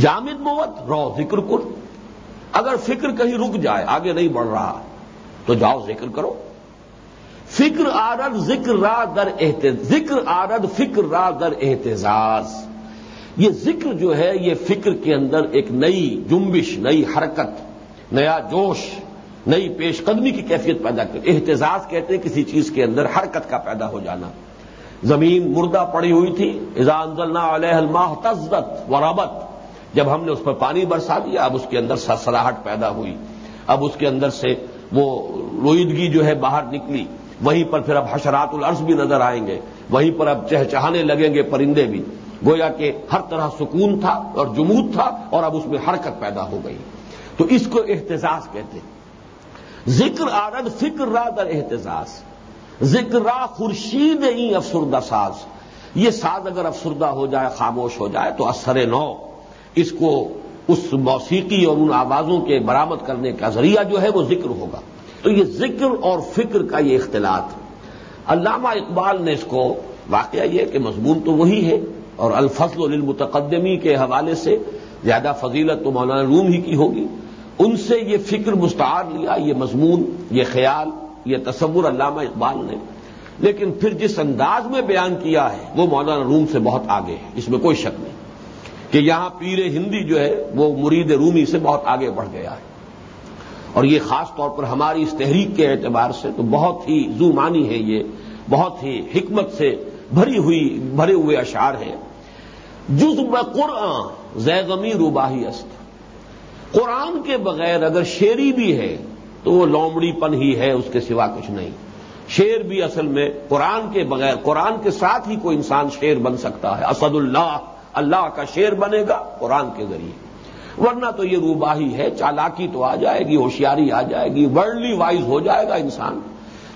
جامد موت رو ذکر کر اگر فکر کہیں رک جائے، آگے نہیں بڑھ رہا، تو جاؤ ذکر کرو۔ فکر آرد، ذکر را در ذکر آرد، فکر را در احتجاج یہ ذکر جو ہے، یہ فکر کے اندر ایک نئی جنبش، نئی حرکت، نیا جوش، نئی پیش قدمی کی کیفیت پیدا کر۔ احتجاج کہتے ہیں کسی چیز کے اندر حرکت کا پیدا ہو جانا۔ زمین مردہ پڑی ہوئی تھی۔ انزلنا علیہ الماہ تزت و ربت۔ جب ہم نے اس پر پانی برسا دیا، اب اس کے اندر سرسراہٹ پیدا ہوئی۔ اب اس کے اندر سے وہ روئیدگی جو ہے باہر نکلی۔ وہیں پر پھر اب حشرات العرض بھی نظر آئیں گے۔ وہیں پر اب چہچہانے لگیں گے پرندے بھی۔ گویا کہ ہر طرح سکون تھا اور جمود تھا اور اب اس میں حرکت پیدا ہو گئی۔ تو اس کو احتجاج کہتے ہیں۔ ذکر آرد فکر را در احتجاج۔ ذکر را خورشید ہی افسردہ ساز۔ یہ ساز اگر افسردہ ہو جائے، خاموش ہو جائے تو اثر نو۔ اس کو اس موسیقی اور ان آوازوں کے برامد کرنے کا ذریعہ جو ہے وہ ذکر ہوگا۔ تو یہ ذکر اور فکر کا یہ اختلاط۔ علامہ اقبال نے اس کو واقعہ یہ کہ مضمون تو وہی ہے اور الفضل للمتقدمی کے حوالے سے زیادہ فضیلت تو مولانا روم ہی کی ہوگی۔ ان سے یہ فکر مستعار لیا، یہ مضمون، یہ خیال، یہ تصور علامہ اقبال نے۔ لیکن پھر جس انداز میں بیان کیا ہے، وہ مولانا روم سے بہت آگے ہے، اس میں کوئی شک نہیں۔ کہ یہاں پیر ہندی جو ہے وہ مرید رومی سے بہت آگے بڑھ گیا ہے۔ اور یہ خاص طور پر ہماری اس تحریک کے اعتبار سے تو بہت ہی زومانی ہے یہ، بہت ہی حکمت سے بھری ہوئی، بھرے ہوئے اشعار ہیں۔ جز قرآن زیغمی روباہی است۔ قرآن کے بغیر اگر شیری بھی ہے تو وہ لومڑی پن ہی ہے، اس کے سوا کچھ نہیں۔ شیر بھی اصل میں قرآن کے بغیر، قرآن کے ساتھ ہی کوئی انسان شیر بن سکتا ہے۔ اسد اللہ اللہ کا شیر بنے گا قرآن کے ذریعے۔ ورنہ تو یہ روباہی ہے، چالاکی تو آ جائے گی، ہوشیاری آ جائے گی ورلڈلی وائز ہو جائے گا انسان،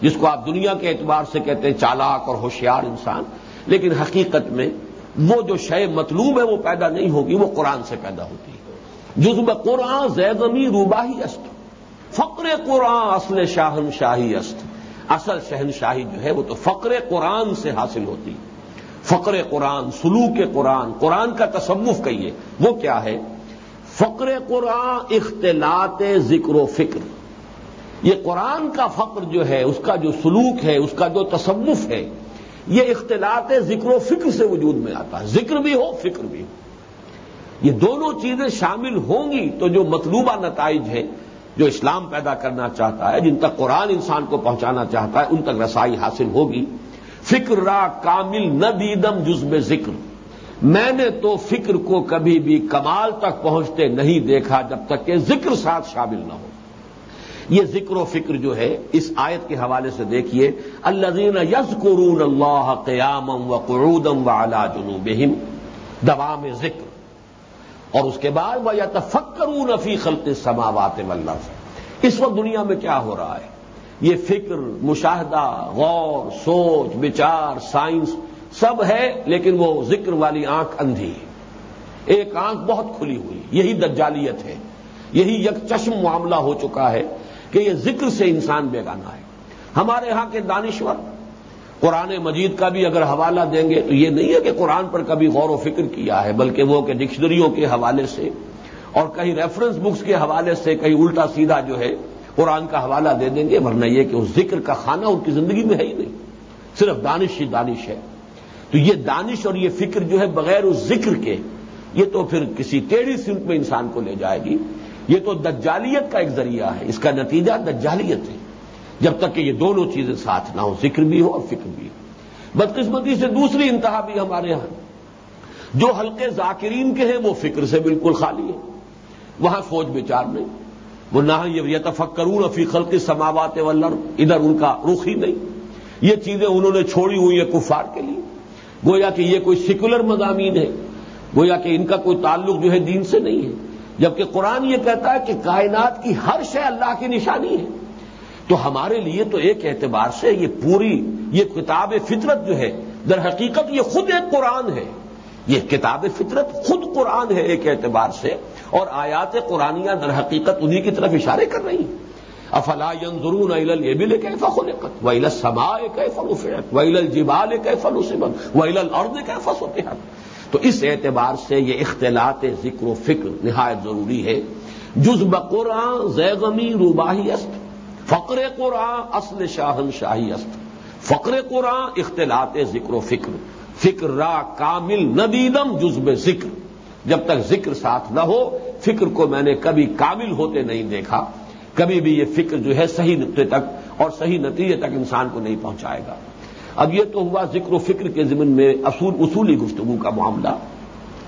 جس کو آپ دنیا کے اعتبار سے کہتے ہیں چالاک اور ہوشیار انسان، لیکن حقیقت میں وہ جو شے مطلوب ہے وہ پیدا نہیں ہوگی، وہ قرآن سے پیدا ہوتی ہے۔ جزب قرآن زیدمی روباہی است۔ فقر قرآن اصل شاہن شاہی است۔ اصل شہنشاہی جو ہے وہ تو فقر قرآن سے حاصل ہوتی ہے۔ فقر قرآن، سلوک قرآن قرآن کا تصوف کہیے، وہ کیا ہے؟ فقر قرآن اختلاط ذکر و فکر۔ یہ قرآن کا فقر جو ہے، اس کا جو سلوک ہے، اس کا جو تصوف ہے، یہ اختلاط ذکر و فکر سے وجود میں آتا ہے۔ ذکر بھی ہو، فکر بھی ہو۔ یہ دونوں چیزیں شامل ہوں گی تو جو مطلوبہ نتائج ہیں، جو اسلام پیدا کرنا چاہتا ہے، جن تک قرآن انسان کو پہنچانا چاہتا ہے، ان تک رسائی حاصل ہوگی۔ فکر را کامل نہ دیدم جزم ذکر۔ میں نے تو فکر کو کبھی بھی کمال تک پہنچتے نہیں دیکھا جب تک کہ ذکر ساتھ شامل نہ ہو۔ یہ ذکر و فکر جو ہے، اس آیت کے حوالے سے دیکھیے الزین یز قرون اللہ قیام و قرودم و اعلی جنوبہم، دوام ذکر۔ اور اس کے بعد وہ یا تفکرون فی خلق سماوات ملف اس وقت دنیا میں کیا ہو رہا ہے؟ یہ فکر، مشاہدہ، غور، سوچ، بچار، سائنس سب ہے، لیکن وہ ذکر والی آنکھ اندھی۔ ایک آنکھ بہت کھلی ہوئی، یہی دجالیت ہے۔ یہی یک چشم معاملہ ہو چکا ہے کہ یہ ذکر سے انسان بیگانہ ہے۔ ہمارے ہاں کے دانشور، قرآن مجید کا بھی اگر حوالہ دیں گے تو یہ نہیں ہے کہ قرآن پر کبھی غور و فکر کیا ہے، بلکہ وہ کہ ڈکشنریوں کے حوالے سے اور کہیں ریفرنس بکس کے حوالے سے کہیں الٹا سیدھا جو ہے قرآن کا حوالہ دے دیں گے، ورنہ یہ کہ اس ذکر کا خانہ ان کی زندگی میں ہے ہی نہیں۔ صرف دانش ہی دانش ہے۔ تو یہ دانش اور یہ فکر جو ہے بغیر اس ذکر کے، یہ تو پھر کسی ٹیڑھی سمت میں انسان کو لے جائے گی۔ یہ تو دجالیت کا ایک ذریعہ ہے۔ اس کا نتیجہ دجالیت ہے۔ جب تک کہ یہ دونوں چیزیں ساتھ نہ ہو ذکر بھی ہو اور فکر بھی ہو۔ بدقسمتی سے دوسری انتہا بھی ہمارے یہاں جو ہلکے ذاکرین کے ہیں، وہ فکر سے بالکل خالی ہے۔ وہاں سوچ بچار نہیں۔ وہ نہ یہ تفکرون فی خلق سماوات ولر ادھر ان کا رخ ہی نہیں۔ یہ چیزیں انہوں نے چھوڑی ہوئی ہیں کفار کے لیے۔ گویا کہ یہ کوئی سیکولر مضامین ہے۔ گویا کہ ان کا کوئی تعلق جو ہے دین سے نہیں ہے۔ جبکہ قرآن یہ کہتا ہے کہ کائنات کی ہر شے اللہ کی نشانی ہے۔ تو ہمارے لیے تو ایک اعتبار سے یہ پوری، یہ کتاب فطرت جو ہے، در حقیقت یہ خود ایک قرآن ہے۔ یہ کتاب فطرت خود قرآن ہے ایک اعتبار سے۔ اور آیات قرآنیہ در حقیقت انہی کی طرف اشارے کر رہی ہیں۔ افلا ينظرون الى الابل كيف خلقت؟ والى السماء كيف رفعت؟ والى الجبال كيف نصبت؟ والى الارض كيف سطحت؟ تو اس اعتبار سے یہ اختلاط ذکر و فکر نہایت ضروری ہے۔ جز بقرآن زیغمی روباہی است، فقر قرآن اصل شاہن شاہی است۔ فقر قرآن اختلاط ذکر و فکر فکر را کامل ندیدم جزب ذکر۔ جب تک ذکر ساتھ نہ ہو، فکر کو میں نے کبھی کامل ہوتے نہیں دیکھا۔ کبھی بھی یہ فکر جو ہے صحیح نقطے تک اور صحیح نتیجے تک انسان کو نہیں پہنچائے گا۔ اب یہ تو ہوا ذکر و فکر کے ضمن میں اصول، اصولی گفتگو کا معاملہ۔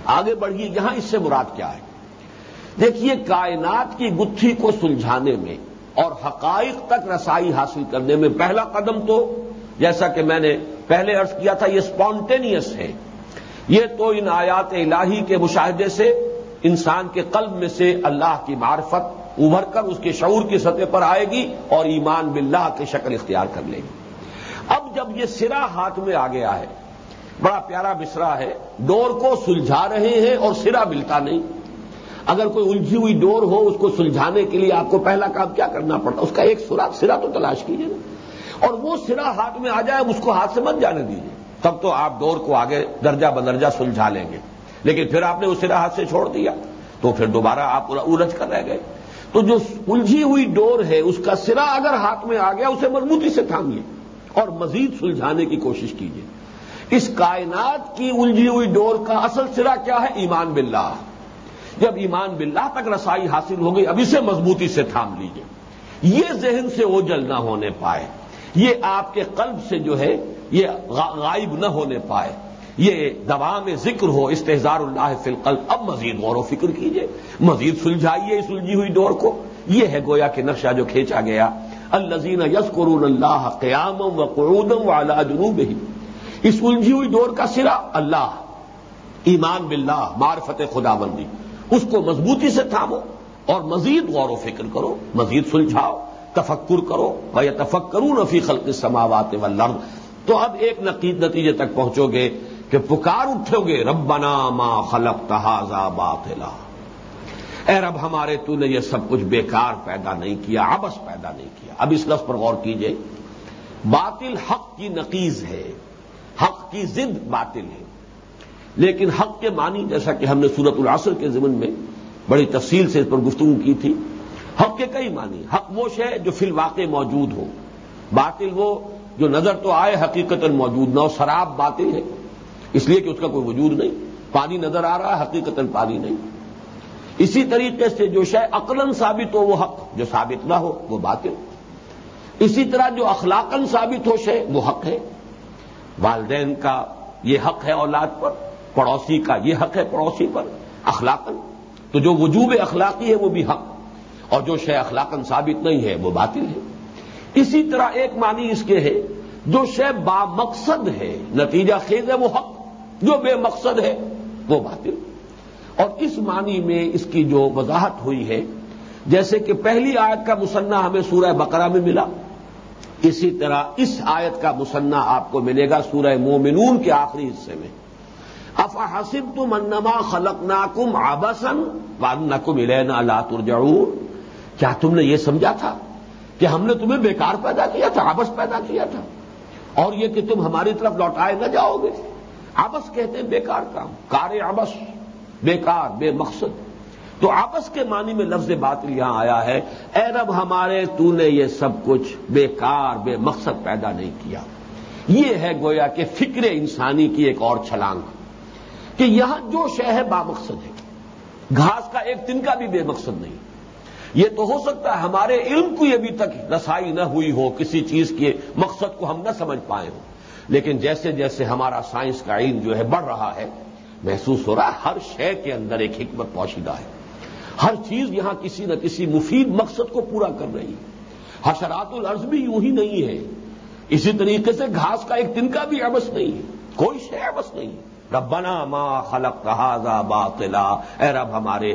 آگے بڑھیے، یہاں اس سے مراد کیا ہے؟ دیکھیے، کائنات کی گتھی کو سلجھانے میں اور حقائق تک رسائی حاصل کرنے میں پہلا قدم تو، جیسا کہ میں نے پہلے ارض کیا تھا، یہ اسپونٹینئس ہے۔ یہ تو ان آیات الہی کے مشاہدے سے انسان کے قلب میں سے اللہ کی معرفت ابھر کر اس کے شعور کی سطح پر آئے گی اور ایمان باللہ کی شکل اختیار کر لے گی۔ اب جب یہ سرا ہاتھ میں آ گیا ہے، بڑا پیارا بسرا ہے، ڈور کو سلجھا رہے ہیں اور سرا ملتا نہیں۔ اگر کوئی الجھی ہوئی ڈور ہو، اس کو سلجھانے کے لیے آپ کو پہلا کام کیا کرنا پڑتا؟ اس کا ایک سرا سرا تو تلاش کیجیے نا۔ اور وہ سرا ہاتھ میں آ جائے اس کو ہاتھ سے مت جانے دیجیے تب تو آپ ڈور کو آگے درجہ بدرجہ سلجھا لیں گے۔ لیکن پھر آپ نے اس سرا ہاتھ سے چھوڑ دیا۔ تو پھر دوبارہ آپ الجھ کر رہ گئے۔ تو جو الجھی ہوئی ڈور ہے، اس کا سرا اگر ہاتھ میں آ گیا، اسے مضبوطی سے تھام لیں اور مزید سلجھانے کی کوشش کیجیے۔ اس کائنات کی الجھی ہوئی ڈور کا اصل سرا کیا ہے؟ ایمان باللہ۔ جب ایمان باللہ تک رسائی حاصل ہو گئی، اب اسے مضبوطی سے تھام لیجیے۔ یہ ذہن سے اوجل نہ ہونے پائے۔ یہ آپ کے قلب سے جو ہے یہ غائب نہ ہونے پائے۔ یہ دبا میں ذکر ہو استحزار اللہ فی القلب۔ اب مزید غور و فکر کیجیے مزید سلجھائیے اس الجھی ہوئی ڈور کو۔ یہ ہے گویا کہ نقشہ جو کھینچا گیا۔ الزین یس قرون اللہ قیام و قعودم والا جنوب ہی اس الجھی ہوئی دور کا سرا اللہ، ایمان باللہ، معرفت خدا بندی اس کو مضبوطی سے تھامو اور مزید غور و فکر کرو، مزید سلجھاؤ۔ تفکر کرو یا تفک کروں نفی خلق سماوات و تو اب ایک نقید نتیجے تک پہنچو گے کہ پکار اٹھو گے، ربنا ما خلق تحازا باطلا۔ اے رب، ہمارے تو نے یہ سب کچھ بیکار پیدا نہیں کیا ابس پیدا نہیں کیا۔ اب اس لفظ پر غور کیجیے۔ باطل حق کی نقیز ہے، حق کی ضد باطل ہے۔ لیکن حق کے معنی، جیسا کہ ہم نے سورت العصر کے ضمن میں بڑی تفصیل سے اس پر گفتگو کی تھی حق کے کئی معنی حق وہ ہے جو فی الواقع موجود ہو۔ باطل وہ جو نظر تو آئے حقیقت موجود نہ ہو شراب باطل ہے۔ اس لیے کہ اس کا کوئی وجود نہیں۔ پانی نظر آ رہا ہے حقیقت پانی نہیں۔ اسی طریقے سے جو شے عقلن ثابت ہو، وہ حق۔ جو ثابت نہ ہو، وہ باطل۔ اسی طرح جو اخلاقن ثابت ہو شے، وہ حق ہے۔ والدین کا یہ حق ہے اولاد پر، پڑوسی کا یہ حق ہے پڑوسی پر اخلاقن تو جو وجوب اخلاقی ہے، وہ بھی حق۔ اور جو شے اخلاقن ثابت نہیں ہے، وہ باطل ہے۔ اسی طرح ایک معنی اس کے ہے، جو شے با مقصد ہے، نتیجہ خیز ہے، وہ حق۔ جو بے مقصد ہے، وہ باطل۔ اور اس معنی میں اس کی جو وضاحت ہوئی ہے، جیسے کہ پہلی آیت کا مسنہ ہمیں سورہ بقرہ میں ملا۔ اسی طرح اس آیت کا مسنہ آپ کو ملے گا سورہ مومنون کے آخری حصے میں۔ افا حسب تم انما خلق ناکم آبسن وان نکم الینا لا ترجعون۔ کیا تم نے یہ سمجھا تھا کہ ہم نے تمہیں بیکار پیدا کیا تھا آبس پیدا کیا تھا؟ اور یہ کہ تم ہماری طرف لوٹائے نہ جاؤ گے۔ آبس کہتے ہیں بیکار کام، کار آبس بیکار، بے مقصد۔ تو آپس کے معنی میں لفظ باطل یہاں آیا ہے، اے رب ہمارے، تو نے یہ سب کچھ بیکار، بے مقصد پیدا نہیں کیا۔ یہ ہے گویا کہ فکر انسانی کی ایک اور چھلانگ، کہ یہاں جو شہ ہے با مقصد ہے۔ گھاس کا ایک تن کا بھی بے مقصد نہیں۔ یہ تو ہو سکتا ہے ہمارے علم کو ابھی تک رسائی نہ ہوئی ہو، کسی چیز کے مقصد کو ہم نہ سمجھ پائے ہوں۔ لیکن جیسے جیسے ہمارا سائنس کا علم جو ہے بڑھ رہا ہے، محسوس ہو رہا ہے، ہر شے کے اندر ایک حکمت پوشیدہ ہے۔ ہر چیز یہاں کسی نہ کسی مفید مقصد کو پورا کر رہی ہے۔ حشرات الارض بھی یوں ہی نہیں ہے۔ اسی طریقے سے گھاس کا ایک دن کا بھی ابس نہیں ہے۔ کوئی شے ابس نہیں۔ ربنا ما خلق رہا باطلا۔ اے رب ہمارے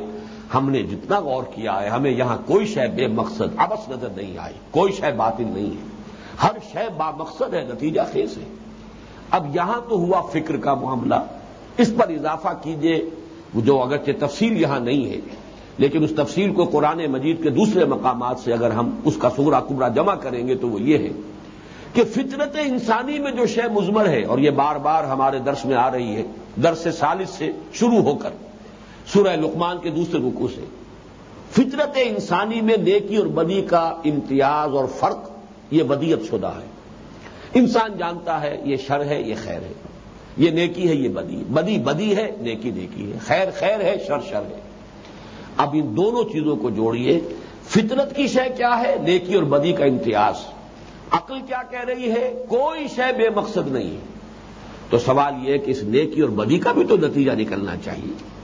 ہم نے جتنا غور کیا ہے، ہمیں یہاں کوئی شے بے مقصد ابس نظر نہیں آئی، کوئی شے باطل نہیں ہے۔ ہر شے با مقصد ہے نتیجہ خیز ہے اب یہاں تو ہوا فکر کا معاملہ۔ اس پر اضافہ کیجیے، جو اگرچہ تفصیل یہاں نہیں ہے، لیکن اس تفصیل کو قرآن مجید کے دوسرے مقامات سے اگر ہم اس کا سورا کبرا جمع کریں گے تو وہ یہ ہے کہ فطرت انسانی میں جو شے مزمر ہے، اور یہ بار بار ہمارے درس میں آ رہی ہے، درس سالس سے شروع ہو کر۔ سورہ لقمان کے دوسرے رکو سے۔ فطرت انسانی میں نیکی اور بدی کا امتیاز اور فرق یہ بدیت شدہ ہے۔ انسان جانتا ہے یہ شر ہے، یہ خیر ہے۔ یہ نیکی ہے، یہ بدی۔ بدی بدی ہے، نیکی نیکی ہے۔ خیر خیر ہے، شر شر ہے۔ اب ان دونوں چیزوں کو جوڑیے۔ فطرت کی شے کیا ہے؟ نیکی اور بدی کا امتیاز۔ عقل کیا کہہ رہی ہے؟ کوئی شے بے مقصد نہیں ہے۔ تو سوال یہ ہے کہ اس نیکی اور بدی کا بھی تو نتیجہ نکلنا چاہیے۔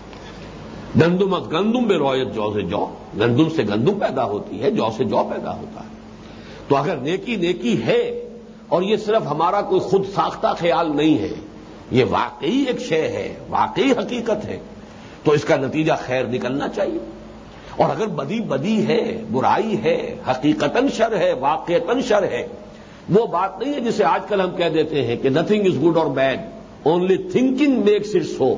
گندم از گندم بے رویت جو سے جو، گندم سے گندم پیدا ہوتی ہے، جو سے جو پیدا ہوتا ہے۔ تو اگر نیکی نیکی ہے اور یہ صرف ہمارا کوئی خود ساختہ خیال نہیں ہے، یہ واقعی ایک شے ہے، واقعی حقیقت ہے، تو اس کا نتیجہ خیر نکلنا چاہیے۔ اور اگر بدی بدی ہے، برائی ہے حقیقت شر ہے، واقعتاً شر ہے، وہ بات نہیں ہے جسے آج کل ہم کہہ دیتے ہیں کہ نتھنگ از گڈ اور bad only thinking makes it so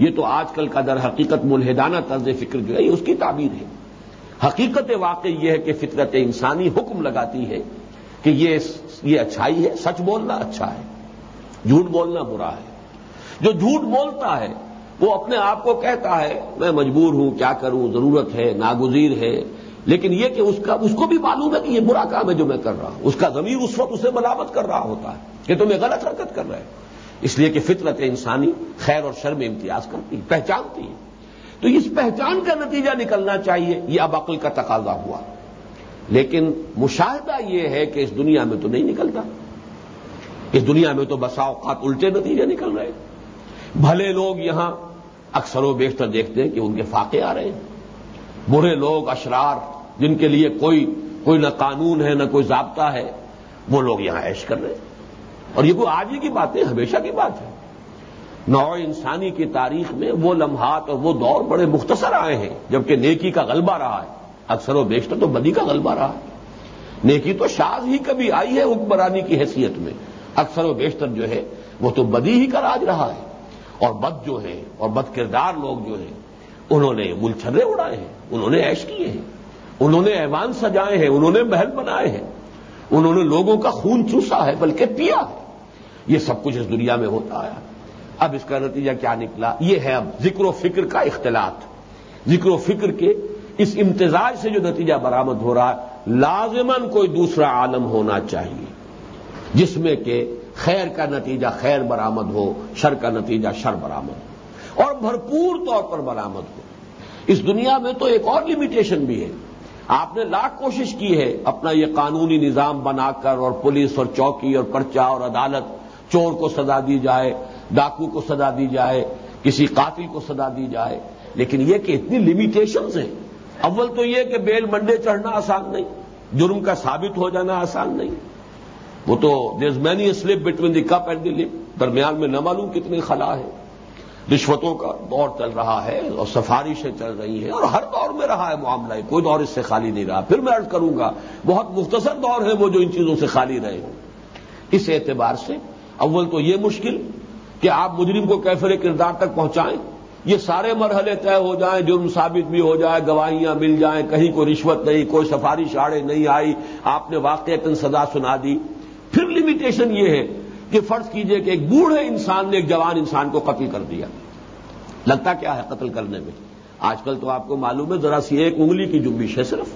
یہ تو آج کل کا در حقیقت ملحدانہ طرز فکر جو ہے، یہ اس کی تعبیر ہے۔ حقیقت واقعی یہ ہے کہ فطرت انسانی حکم لگاتی ہے کہ یہ یہ اچھائی ہے، سچ بولنا اچھا ہے، جھوٹ بولنا برا ہے۔ جو جھوٹ بولتا ہے، وہ اپنے آپ کو کہتا ہے، میں مجبور ہوں، کیا کروں، ضرورت ہے، ناگزیر ہے۔ لیکن یہ کہ اس کا اس کو بھی معلوم ہے کہ یہ برا کام ہے جو میں کر رہا ہوں۔ اس کا ضمیر اس وقت اسے ملامت کر رہا ہوتا ہے کہ تمہیں غلط حرکت کر رہے اس لیے کہ فطرت انسانی خیر اور شر میں امتیاز کرتی پہچانتی ہے۔ تو اس پہچان کا نتیجہ نکلنا چاہیے، یہ اب عقل کا تقاضا ہوا۔ لیکن مشاہدہ یہ ہے کہ اس دنیا میں تو نہیں نکلتا۔ اس دنیا میں تو بسا اوقات الٹے نتیجے نکل رہے۔ بھلے لوگ یہاں اکثر و بیشتر دیکھتے ہیں کہ ان کے فاقے آ رہے ہیں۔ برے لوگ، اشرار، جن کے لیے کوئی کوئی نہ قانون ہے، نہ کوئی ضابطہ ہے، وہ لوگ یہاں عیش کر رہے ہیں۔ اور یہ کوئی آج ہی کی بات ہے ہمیشہ کی بات ہے۔ نو انسانی کی تاریخ میں وہ لمحات اور وہ دور بڑے مختصر آئے ہیں، جبکہ نیکی کا غلبہ رہا ہے۔ اکثر و بیشتر تو بدی کا غلبہ رہا ہے۔ نیکی تو شاز ہی کبھی آئی ہے حکمرانی کی حیثیت میں۔ اکثر و بیشتر جو ہے، وہ تو بدی ہی کا راج رہا ہے۔ اور بد جو ہے اور بد کردار لوگ جو ہیں، انہوں نے مل چھرے اڑائے ہیں، انہوں نے ایش کیے ہیں، انہوں نے ایوان سجائے ہیں، انہوں نے محل بنائے ہیں۔ انہوں نے لوگوں کا خون چوسا ہے، بلکہ پیا ہے۔ یہ سب کچھ اس دنیا میں ہوتا ہے۔ اب اس کا نتیجہ کیا نکلا؟ یہ ہے اب ذکر و فکر کا اختلاط۔ ذکر و فکر کے اس امتزاج سے جو نتیجہ برآمد ہو رہا ہے لازمن کوئی دوسرا عالم ہونا چاہیے۔ جس میں کہ خیر کا نتیجہ خیر برآمد ہو، شر کا نتیجہ شر برآمد ہو۔ اور بھرپور طور پر برآمد ہو۔ اس دنیا میں تو ایک اور لمیٹیشن بھی ہے۔ آپ نے لاکھ کوشش کی ہے اپنا یہ قانونی نظام بنا کر اور پولیس اور چوکی اور پرچہ اور عدالت چور کو سزا دی جائے، ڈاکو کو سزا دی جائے، کسی قاتل کو سزا دی جائے، لیکن یہ کہ اتنی لمیٹیشنز ہیں۔ اول تو یہ کہ بیل منڈے چڑھنا آسان نہیں، جرم کا ثابت ہو جانا آسان نہیں۔ وہ تو there is many slip between the cup and the lip درمیان میں نہ معلوم کتنی خلا ہے۔ رشوتوں کا دور چل رہا ہے اور سفارشیں چل رہی ہیں اور ہر دور میں رہا ہے معاملہ، کوئی دور اس سے خالی نہیں رہا۔ پھر میں ارد کروں گا، بہت مختصر دور ہے وہ جو ان چیزوں سے خالی رہے۔ ہوں اس اعتبار سے اول تو یہ مشکل کہ آپ مجرم کو کیفر کردار تک پہنچائیں، یہ سارے مرحلے طے ہو جائیں، جرم ثابت بھی ہو جائے، گواہیاں مل جائیں، کہیں کوئی رشوت نہیں، کوئی سفارش آڑے نہیں آئی، آپ نے واقع سزا سنا دی۔ پھر لمیٹیشن یہ ہے کہ فرض کیجیے کہ ایک بوڑھے انسان نے ایک جوان انسان کو قتل کر دیا۔ لگتا کیا ہے قتل کرنے میں؟ آج کل تو آپ کو معلوم ہے ذرا سی ایک انگلی کی جمبش ہے صرف۔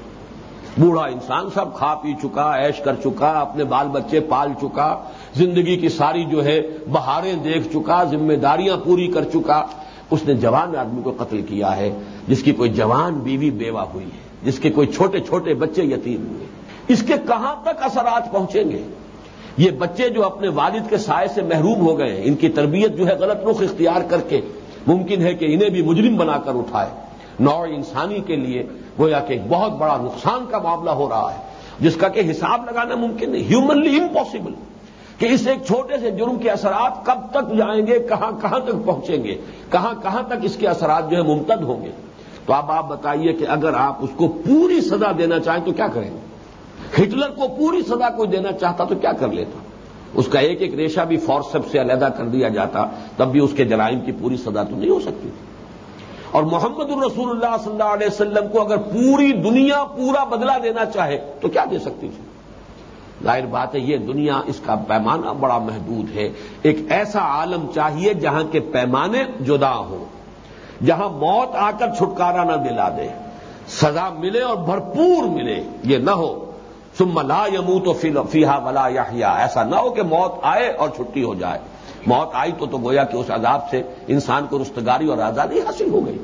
بوڑھا انسان سب کھا پی چکا ایش کر چکا، اپنے بال بچے پال چکا، زندگی کی ساری جو ہے بہاریں دیکھ چکا، ذمہ داریاں پوری کر چکا۔ اس نے جوان آدمی کو قتل کیا ہے، جس کی کوئی جوان بیوی بیوہ ہوئی ہے، جس کے کوئی چھوٹے چھوٹے بچے یتیم ہوئے۔ اس کے کہاں تک اثرات پہنچیں گے؟ یہ بچے جو اپنے والد کے سائے سے محروم ہو گئے ان کی تربیت جو ہے غلط رخ اختیار کر کے ممکن ہے کہ انہیں بھی مجرم بنا کر اٹھائے۔ نو انسانی کے لیے گویا کہ ایک بہت بڑا نقصان کا معاملہ ہو رہا ہے، جس کا کہ حساب لگانا ممکن نہیں ہیومنلی امپاسبل کہ اس ایک چھوٹے سے جرم کے اثرات کب تک جائیں گے، کہاں کہاں تک پہنچیں گے، کہاں کہاں تک اس کے اثرات جو ہے ممتد ہوں گے۔ تو اب آپ بتائیے کہ اگر آپ اس کو پوری سزا دینا چاہیں تو کیا کریں گے؟ ہٹلر کو پوری سزا کوئی دینا چاہتا تو کیا کر لیتا؟ اس کا ایک ایک ریشہ بھی فورسپ سے علیحدہ کر دیا جاتا، تب بھی اس کے جرائم کی پوری سزا تو نہیں ہو سکتی۔ تھی اور محمد الرسول اللہ صلی اللہ علیہ وسلم کو اگر پوری دنیا پورا بدلہ دینا چاہے تو کیا دے سکتی تھی؟ ظاہر بات ہے یہ دنیا اس کا پیمانہ بڑا محدود ہے۔ ایک ایسا عالم چاہیے جہاں کے پیمانے جدا ہوں، جہاں موت آ کر چھٹکارا نہ دلا دے، سزا ملے اور بھرپور ملے، یہ نہ ہو۔ ثم لا یمو تو فیحا ولا یا ایسا نہ ہو کہ موت آئے اور چھٹی ہو جائے۔ موت آئی تو تو گویا کہ اس عذاب سے انسان کو رستگاری اور آزادی حاصل ہو گئی۔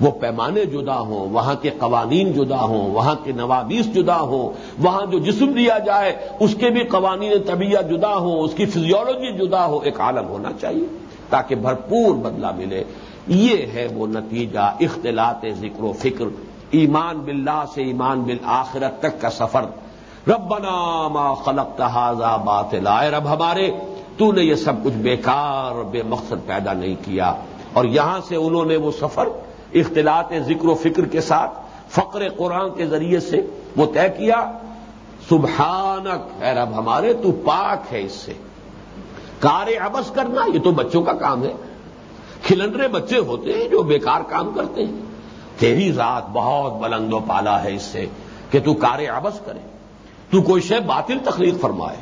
وہ پیمانے جدا ہوں، وہاں کے قوانین جدا ہوں، وہاں کے نوابیس جدا ہوں، وہاں جو جسم دیا جائے، اس کے بھی قوانین طبیعت جدا ہوں، اس کی فزیولوجی جدا ہو، ایک عالم ہونا چاہیے تاکہ بھرپور بدلہ ملے۔ یہ ہے وہ نتیجہ اختلاط ذکر و فکر، ایمان باللہ سے ایمان بالآخرت تک کا سفر۔ ربنا ما خلق تحاظا بات لائے رب ہمارے، تو نے یہ سب کچھ بیکار اور بے مقصد پیدا نہیں کیا۔ اور یہاں سے انہوں نے وہ سفر اختلاط ذکر و فکر کے ساتھ فقر قرآن کے ذریعے سے وہ طے کیا۔ سبحانک، اے رب ہمارے، تو پاک ہے اس سے۔ کار ابس کرنا، یہ تو بچوں کا کام ہے۔ کھلنڈرے بچے ہوتے ہیں جو بیکار کام کرتے ہیں۔ تیری ذات بہت بلند و پالا ہے اس سے کہ تو کار ابس کرے۔ تو کوئی شے باطل تخلیق فرمائے۔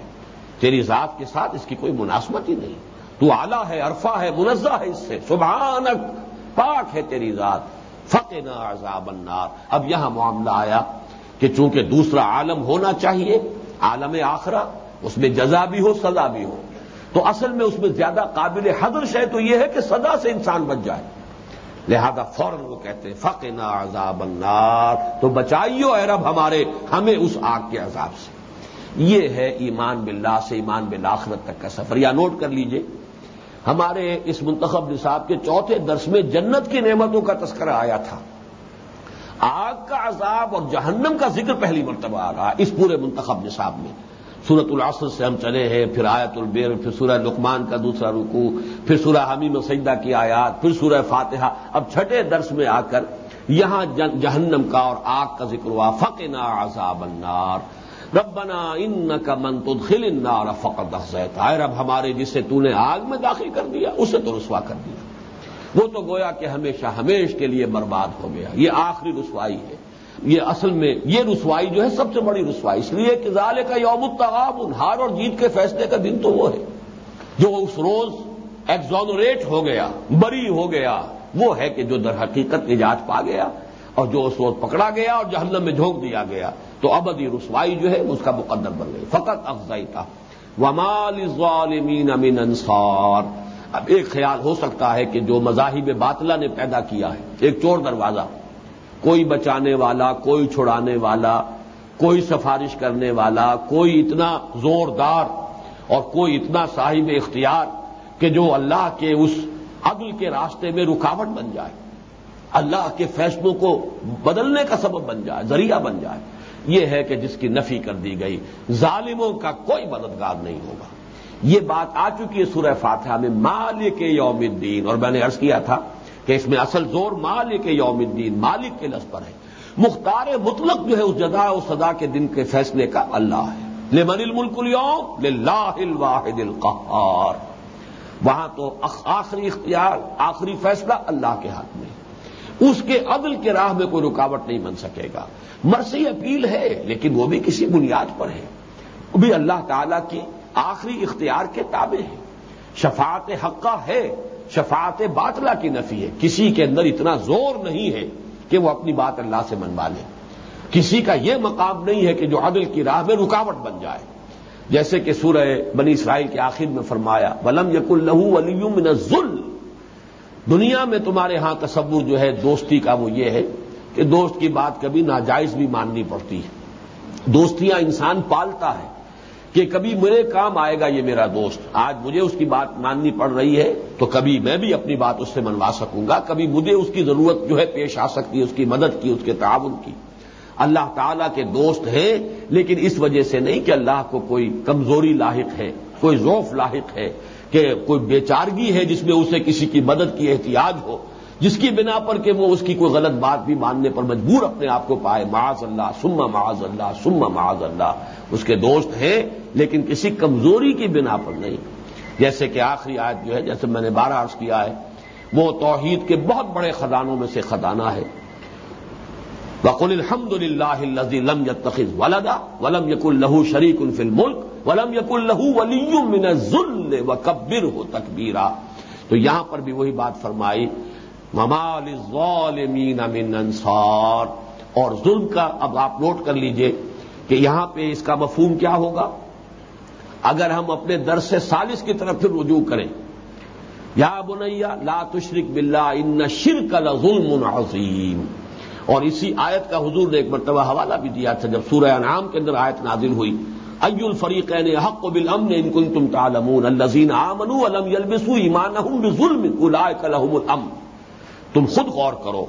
تیری ذات کے ساتھ اس کی کوئی مناسبت ہی نہیں۔ تو آلہ ہے، عرفہ ہے، منزہ ہے اس سے۔ سبحانک، پاک ہے تیری ذات۔ فقنا عذاب النار۔ اب یہاں معاملہ آیا کہ چونکہ دوسرا عالم ہونا چاہیے، عالم آخرا اس میں جزا بھی ہو، سزا بھی ہو۔ تو اصل میں اس میں زیادہ قابل حدرش ہے تو یہ ہے کہ سزا سے انسان بچ جائے۔ لہذا فوراً وہ کہتے ہیں، فقنا عذاب النار۔ تو بچائیو اے رب ہمارے، ہمیں اس آگ کے عذاب سے۔ یہ ہے ایمان باللہ سے ایمان بالآخرت تک کا سفر۔ یا نوٹ کر لیجیے، ہمارے اس منتخب نصاب کے چوتھے درس میں جنت کی نعمتوں کا تذکرہ آیا تھا۔ آگ کا عذاب اور جہنم کا ذکر پہلی مرتبہ آ رہا اس پورے منتخب نصاب میں۔ سورت العصر سے ہم چلے ہیں، پھر آیت البیر، پھر سورہ لقمان کا دوسرا رکوع، پھر سورہ حمیم سجدہ کی آیات، پھر سورہ فاتحہ۔ اب چھٹے درس میں آ کر یہاں جہنم کا اور آگ کا ذکر ہوا۔ فقنا عذاب النار۔ ربنا ان کا من تدخل النار فقط اخذیتا ہے رب ہمارے، جسے تو نے آگ میں داخل کر دیا، اسے تو رسوا کر دیا۔ وہ تو گویا کہ ہمیشہ ہمیش کے لیے برباد ہو گیا۔ یہ آخری رسوائی ہے۔ یہ اصل میں یہ رسوائی جو ہے سب سے بڑی رسوائی۔ اس لیے کہ ظال کا یوم التغاب ہار اور جیت کے فیصلے کا دن تو وہ ہے۔ جو اس روز ایکزونوریٹ ہو گیا، بری ہو گیا، وہ ہے کہ جو در حقیقت نجات پا گیا اور جو اس روز پکڑا گیا اور جہنم میں جھونک دیا گیا، تو ابدی رسوائی جو ہے اس کا مقدر بن گئی۔ فقط افزائی تھا ومال ظالمین امین انصار۔ اب ایک خیال ہو سکتا ہے کہ جو مذاہب باطلہ نے پیدا کیا ہے، ایک چور دروازہ۔ کوئی بچانے والا، کوئی چھڑانے والا، کوئی سفارش کرنے والا، کوئی اتنا زوردار اور کوئی اتنا صاحب اختیار کہ جو اللہ کے اس عدل کے راستے میں رکاوٹ بن جائے، اللہ کے فیصلوں کو بدلنے کا سبب بن جائے، ذریعہ بن جائے۔ یہ ہے کہ جس کی نفی کر دی گئی، ظالموں کا کوئی مددگار نہیں ہوگا۔ یہ بات آ چکی ہے سورہ فاتحہ میں، مالک یوم الدین، اور میں نے عرض کیا تھا کہ اس میں اصل زور مالک یوم الدین، مالک کے لفظ پر ہے۔ مختار مطلق جو ہے اس جگہ، اس سزا کے دن کے فیصلے کا اللہ ہے۔ لمن الملک اليوم؟ للہ الواحد القہار۔ وہاں تو آخری اختیار، آخری فیصلہ اللہ کے ہاتھ میں اس کے عدل کے راہ میں کوئی رکاوٹ نہیں بن سکے گا۔ مرسی اپیل ہے، لیکن وہ بھی کسی بنیاد پر ہے۔ وہ بھی اللہ تعالی کی آخری اختیار کے تابع ہے۔ شفاعت حقہ ہے۔ شفاعت باطلہ کی نفی ہے۔ کسی کے اندر اتنا زور نہیں ہے کہ وہ اپنی بات اللہ سے منوا لے۔ کسی کا یہ مقام نہیں ہے کہ جو عدل کی راہ میں رکاوٹ بن جائے۔ جیسے کہ سورہ بنی اسرائیل کے آخر میں فرمایا، ولم یق الہو من ظلم دنیا میں تمہارے ہاں تصور جو ہے دوستی کا وہ یہ ہے کہ دوست کی بات کبھی ناجائز بھی ماننی پڑتی ہے۔ دوستیاں انسان پالتا ہے۔ کہ کبھی میرے کام آئے گا یہ میرا دوست، آج مجھے اس کی بات ماننی پڑ رہی ہے، تو کبھی میں بھی اپنی بات اس سے منوا سکوں گا، کبھی مجھے اس کی ضرورت جو ہے پیش آ سکتی ہے، اس کی مدد کی، اس کے تعاون کی۔ اللہ تعالیٰ کے دوست ہیں، لیکن اس وجہ سے نہیں کہ اللہ کو کوئی کمزوری لاحق ہے، کوئی ذوف لاحق ہے، کہ کوئی بیچارگی ہے جس میں اسے کسی کی مدد کی احتیاط ہو۔ جس کی بنا پر کہ وہ اس کی کوئی غلط بات بھی ماننے پر مجبور اپنے آپ کو پائے، معاذ اللہ سما معاذ اللہ سما معاذ اللہ۔ اس کے دوست ہیں، لیکن کسی کمزوری کی بنا پر نہیں۔ جیسے کہ آخری آیت جو ہے، جیسے میں نے بارہ عرض کیا ہے، وہ توحید کے بہت بڑے خزانوں میں سے خزانہ ہے۔ وقل الحمد للہ لم يتخذ ولدا ولم یق الہو شریک الف الملک ولم یق الہو ولی من ذل و کبر ہو تکبیرا تو یہاں پر بھی وہی بات فرمائی ممال الظالمین من انصار اور ظلم کا اب آپ نوٹ کر لیجیے کہ یہاں پہ اس کا مفہوم کیا ہوگا؟ اگر ہم اپنے در سے سالس کی طرف پھر رجوع کریں، یا بنیا لا تشرک باللہ ان شرک لظلم عظیم۔ اور اسی آیت کا حضور نے ایک مرتبہ حوالہ بھی دیا تھا جب سورہ انعام کے اندر آیت نازل ہوئی۔ ای الفریقین حق بالامن ان کنتم تعلمون، الذین آمنوا ولم يلبسوا ایمانهم بظلم اولئک لهم الامن۔ تم خود غور کرو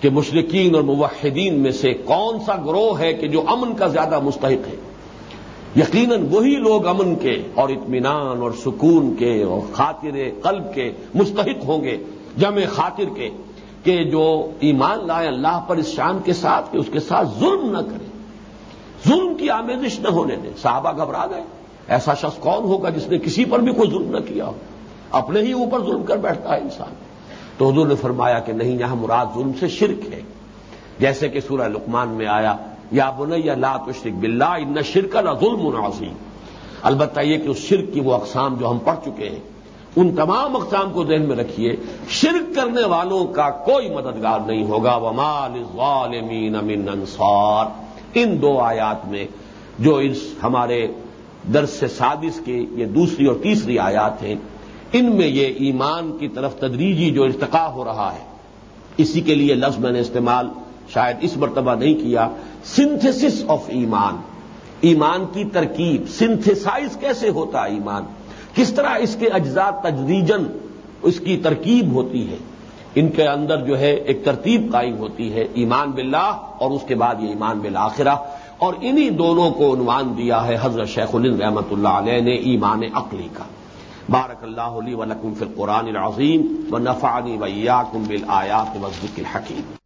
کہ مشرقین اور موحدین میں سے کون سا گروہ ہے کہ جو امن کا زیادہ مستحق ہے۔ یقیناً وہی لوگ امن کے اور اطمینان اور سکون کے اور خاطر قلب کے مستحق ہوں گے، جمع خاطر کے، کہ جو ایمان لائے اللہ پر اس شان کے ساتھ کہ اس کے ساتھ ظلم نہ کرے۔ ظلم کی آمیزش نہ ہونے دیں صحابہ گھبرا گئے۔ ایسا شخص کون ہوگا جس نے کسی پر بھی کوئی ظلم نہ کیا ہو؟ اپنے ہی اوپر ظلم کر بیٹھتا ہے انسان۔ تو حضور نے فرمایا کہ نہیں، یہاں مراد ظلم سے شرک ہے۔ جیسے کہ سورہ لقمان میں آیا، یا بنیا لا تشرک باللہ، ان شرک نہ ظلم عظیم۔ البتہ یہ کہ اس شرک کی وہ اقسام جو ہم پڑھ چکے ہیں، ان تمام اقسام کو ذہن میں رکھیے، شرک کرنے والوں کا کوئی مددگار نہیں ہوگا۔ ومال ظالمین امین انصار۔ ان دو آیات میں جو اس ہمارے درس سادس کی یہ دوسری اور تیسری آیات ہیں ان میں یہ ایمان کی طرف تدریجی جو ارتقا ہو رہا ہے، اسی کے لیے لفظ میں نے استعمال شاید اس مرتبہ نہیں کیا سنتھسس آف ایمان۔ ایمان کی ترکیب سنتھسائز کیسے ہوتا ہے ایمان؟ کس طرح اس کے اجزاء تجریجن اس کی ترکیب ہوتی ہے؟ ان کے اندر جو ہے ایک ترتیب قائم ہوتی ہے، ایمان باللہ اور اس کے بعد یہ ایمان بالآخرہ۔ اور انہی دونوں کو عنوان دیا ہے حضرت شیخ الند رحمت اللہ علیہ نے ایمان عقلی کا۔ بارک اللہ علی ولکم فی القرآن العظیم و نفانی ویا بالآیات و ذکر حکیم